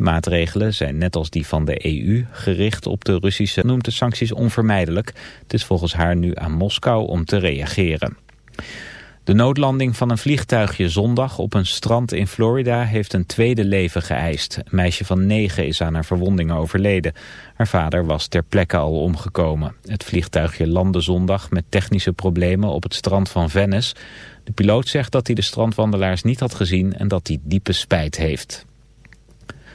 Maatregelen zijn net als die van de EU gericht op de Russische noemt de sancties onvermijdelijk. Het is volgens haar nu aan Moskou om te reageren. De noodlanding van een vliegtuigje zondag op een strand in Florida heeft een tweede leven geëist. Een meisje van negen is aan haar verwondingen overleden. Haar vader was ter plekke al omgekomen. Het vliegtuigje landde zondag met technische problemen op het strand van Venice. De piloot zegt dat hij de strandwandelaars niet had gezien en dat hij diepe spijt heeft.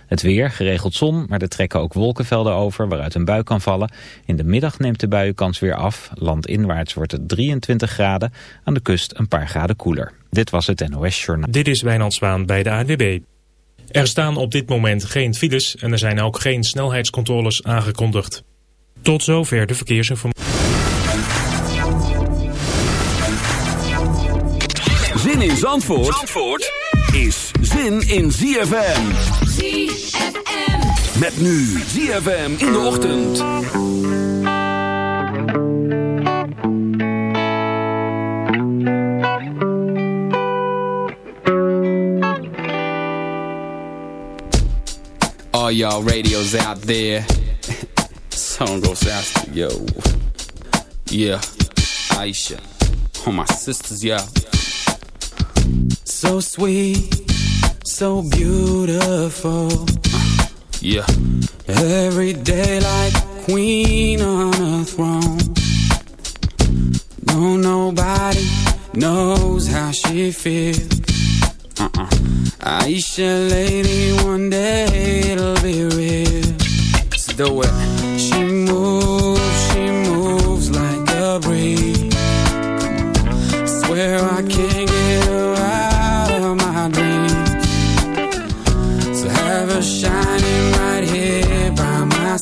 Het weer, geregeld zon, maar er trekken ook wolkenvelden over waaruit een bui kan vallen. In de middag neemt de buienkans weer af. Landinwaarts wordt het 23 graden, aan de kust een paar graden koeler. Dit was het NOS Journaal. Dit is Wijnand Zwaan bij de ANWB. Er staan op dit moment geen files en er zijn ook geen snelheidscontroles aangekondigd. Tot zover de verkeersinformatie. Zin in Zandvoort, Zandvoort is zin in ZFM. ZFM. Met nu ZFM in de ochtend. All y'all radios out there. Song goes out to yo. Yeah, Aisha. All my sisters, yeah. So sweet, so beautiful. Yeah. Every day like queen on a throne. No, nobody knows how she feels. Uh-uh. Aisha, lady, one day it'll be real. Let's do it. She moves, she moves like a breeze. Swear I can't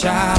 Child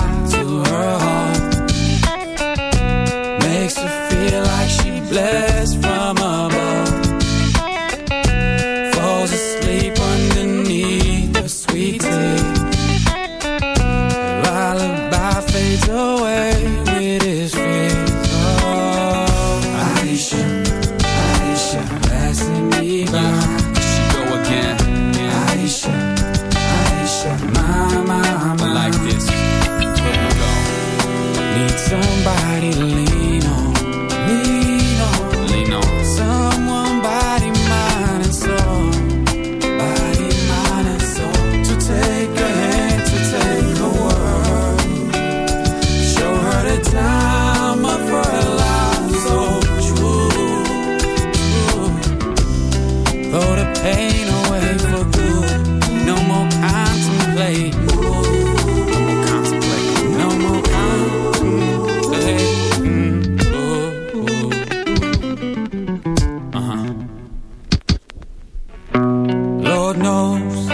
Lord knows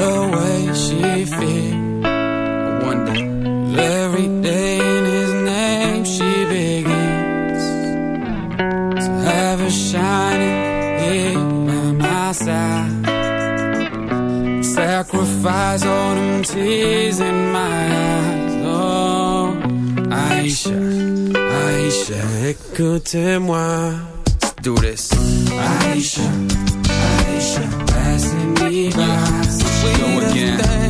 the way she feels. I wonder every day in His name she begins to have a shining here by my side. Sacrifice all them tears in my eyes. Oh, Aisha, Aisha, écoutez-moi. Do this. Aisha, Aisha, Sweet. Go again.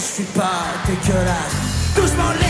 je suis pas dégueulasse. Doucement les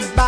goodbye.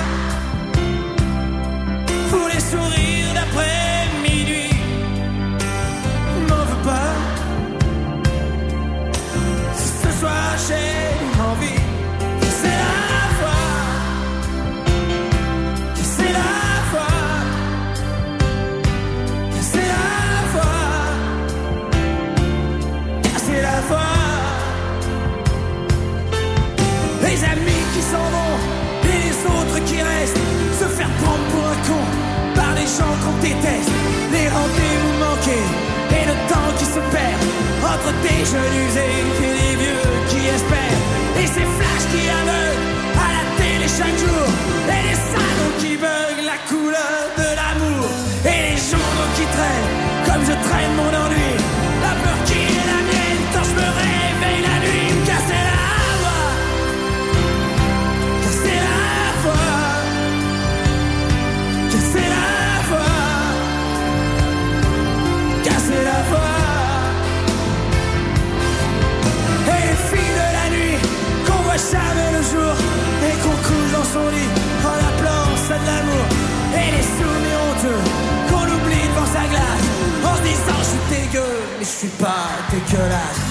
sourire qu'on déteste, les rendez-vous manqués et le temps qui se perd entre tes jeunes usés. mi stupore dégueulasse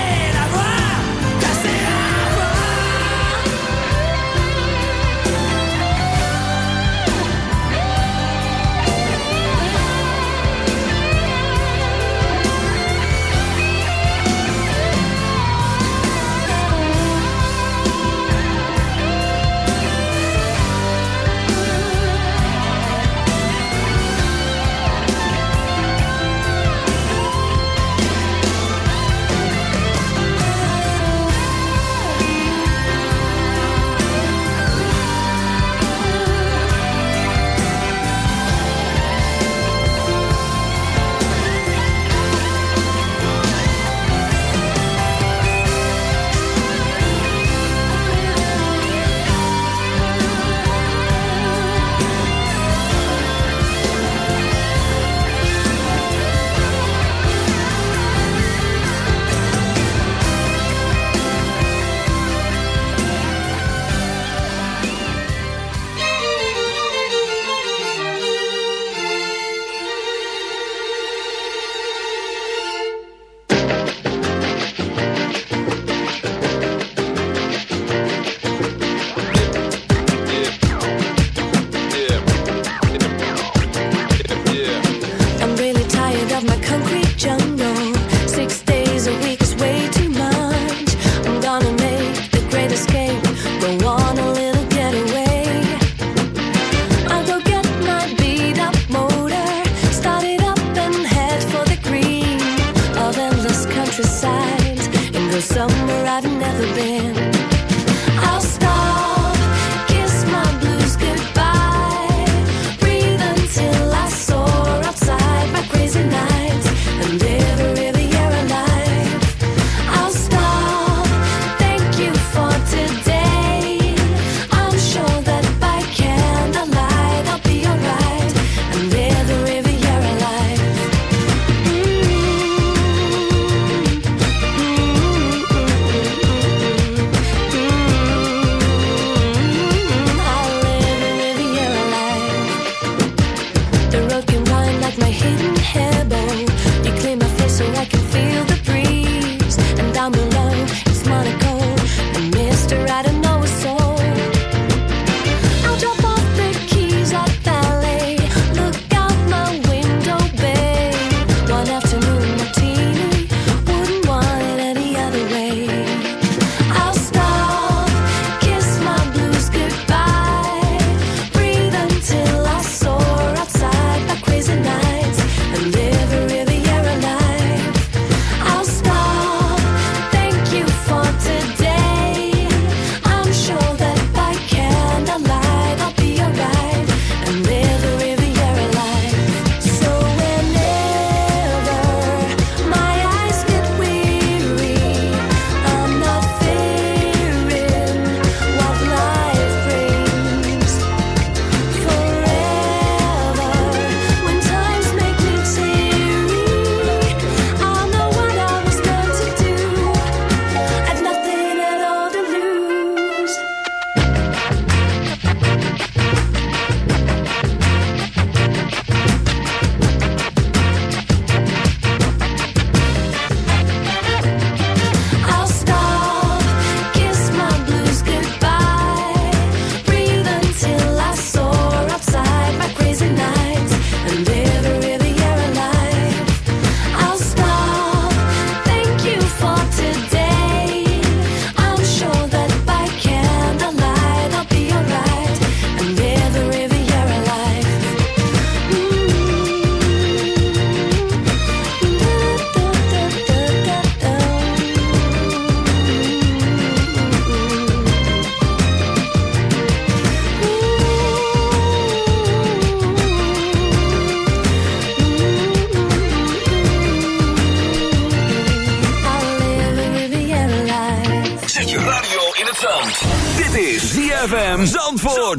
somewhere I've never been. I'll start.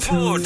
Ford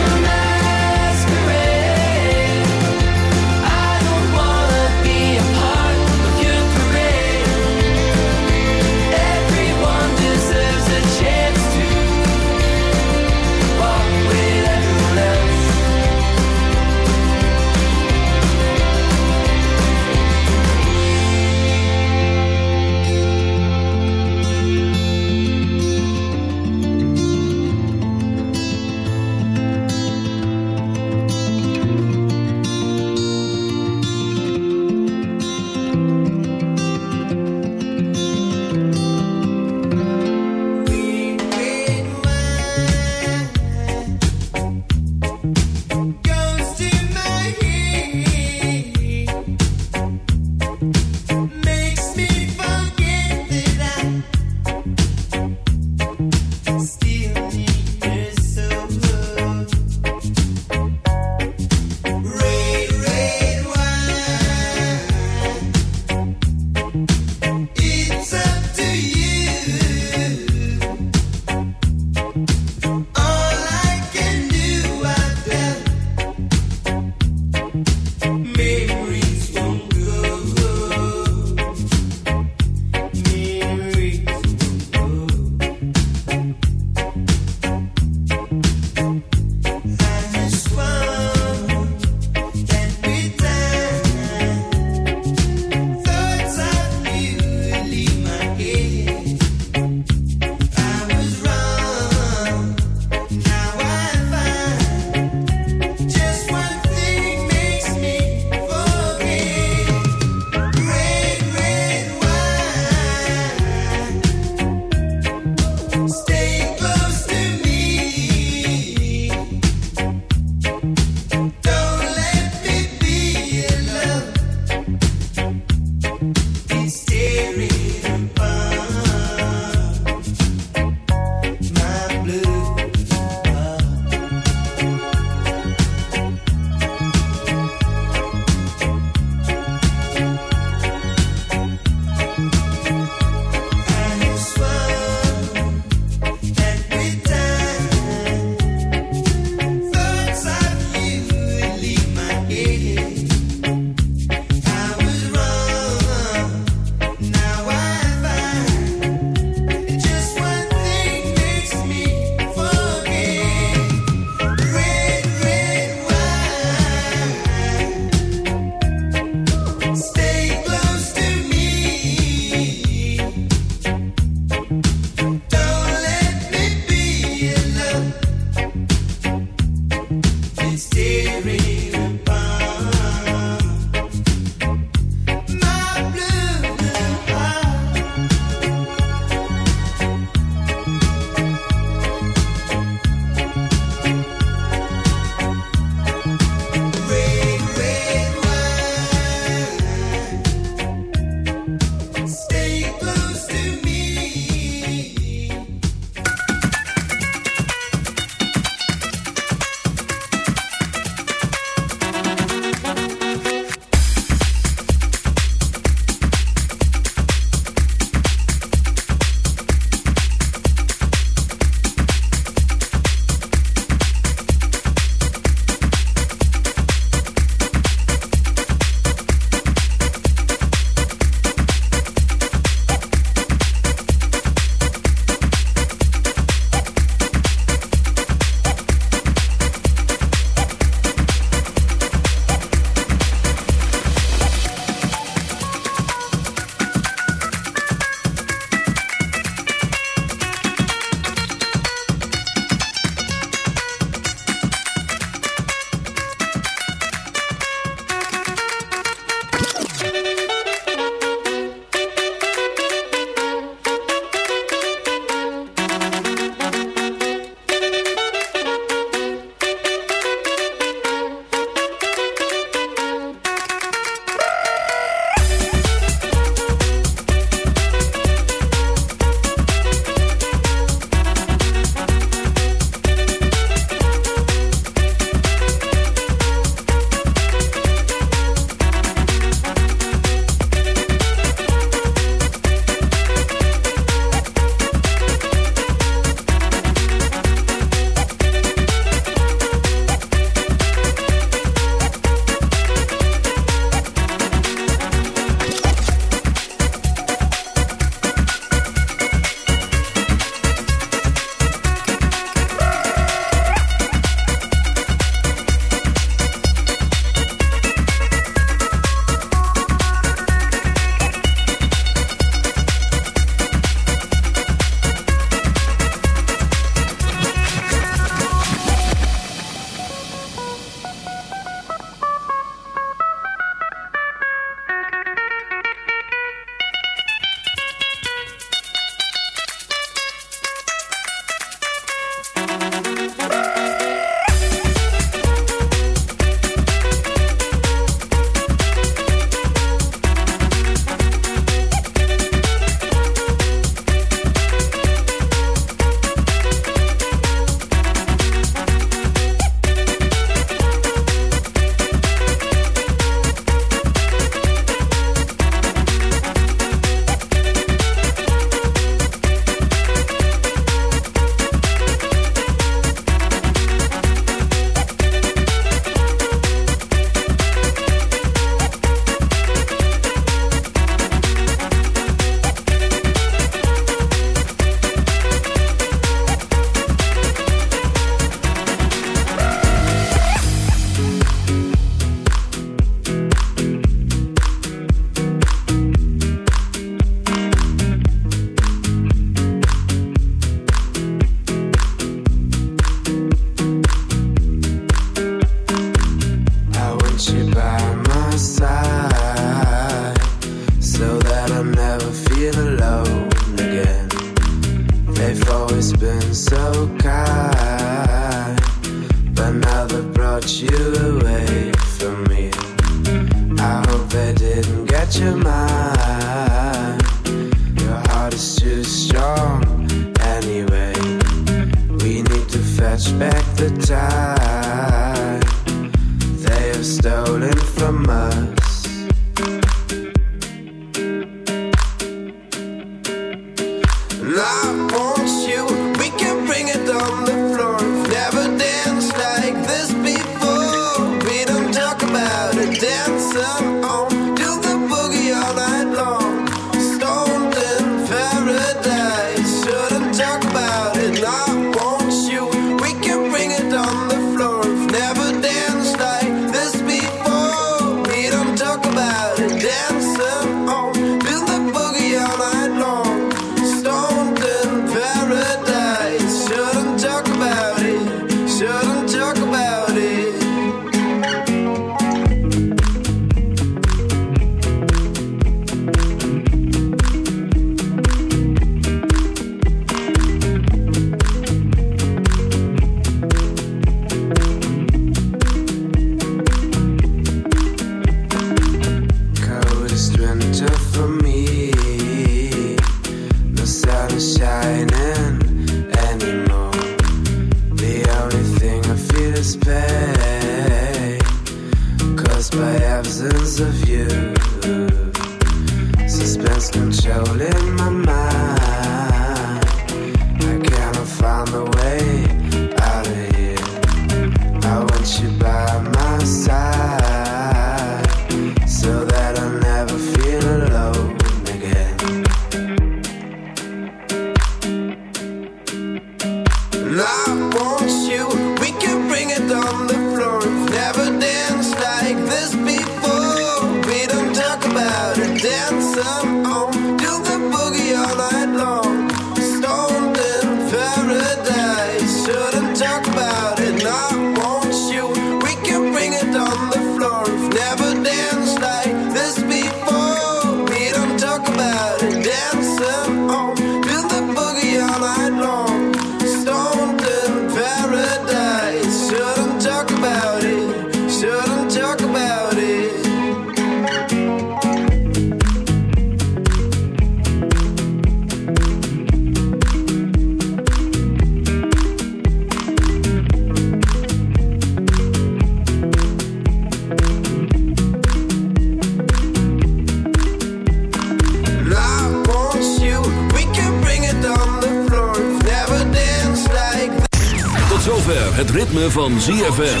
ritme van ZFM.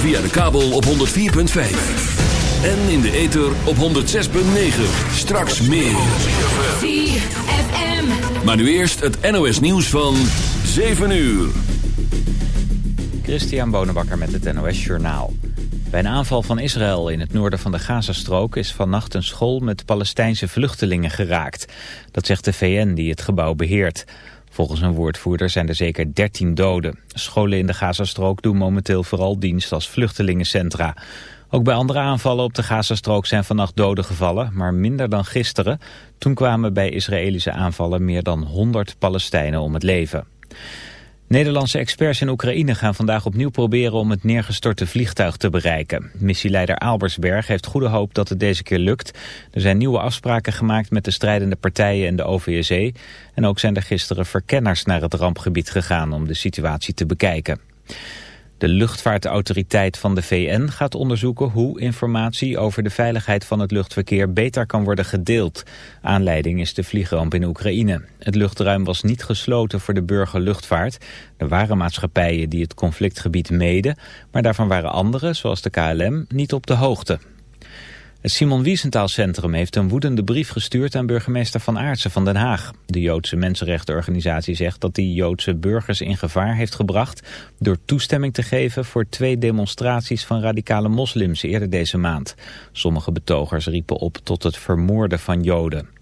Via de kabel op 104.5. En in de ether op 106.9. Straks meer. ZFM. Maar nu eerst het NOS nieuws van 7 uur. Christian Bonenbakker met het NOS Journaal. Bij een aanval van Israël in het noorden van de Gazastrook... is vannacht een school met Palestijnse vluchtelingen geraakt. Dat zegt de VN die het gebouw beheert. Volgens een woordvoerder zijn er zeker 13 doden. Scholen in de Gazastrook doen momenteel vooral dienst als vluchtelingencentra. Ook bij andere aanvallen op de Gazastrook zijn vannacht doden gevallen... maar minder dan gisteren. Toen kwamen bij Israëlische aanvallen meer dan 100 Palestijnen om het leven. Nederlandse experts in Oekraïne gaan vandaag opnieuw proberen om het neergestorte vliegtuig te bereiken. Missieleider Albersberg heeft goede hoop dat het deze keer lukt. Er zijn nieuwe afspraken gemaakt met de strijdende partijen en de OVSE. En ook zijn er gisteren verkenners naar het rampgebied gegaan om de situatie te bekijken. De luchtvaartautoriteit van de VN gaat onderzoeken hoe informatie over de veiligheid van het luchtverkeer beter kan worden gedeeld. Aanleiding is de vliegramp in Oekraïne. Het luchtruim was niet gesloten voor de burgerluchtvaart. Er waren maatschappijen die het conflictgebied meden, maar daarvan waren anderen, zoals de KLM, niet op de hoogte. Het Simon Wiesenthal Centrum heeft een woedende brief gestuurd aan burgemeester Van Aartsen van Den Haag. De Joodse Mensenrechtenorganisatie zegt dat hij Joodse burgers in gevaar heeft gebracht door toestemming te geven voor twee demonstraties van radicale moslims eerder deze maand. Sommige betogers riepen op tot het vermoorden van Joden.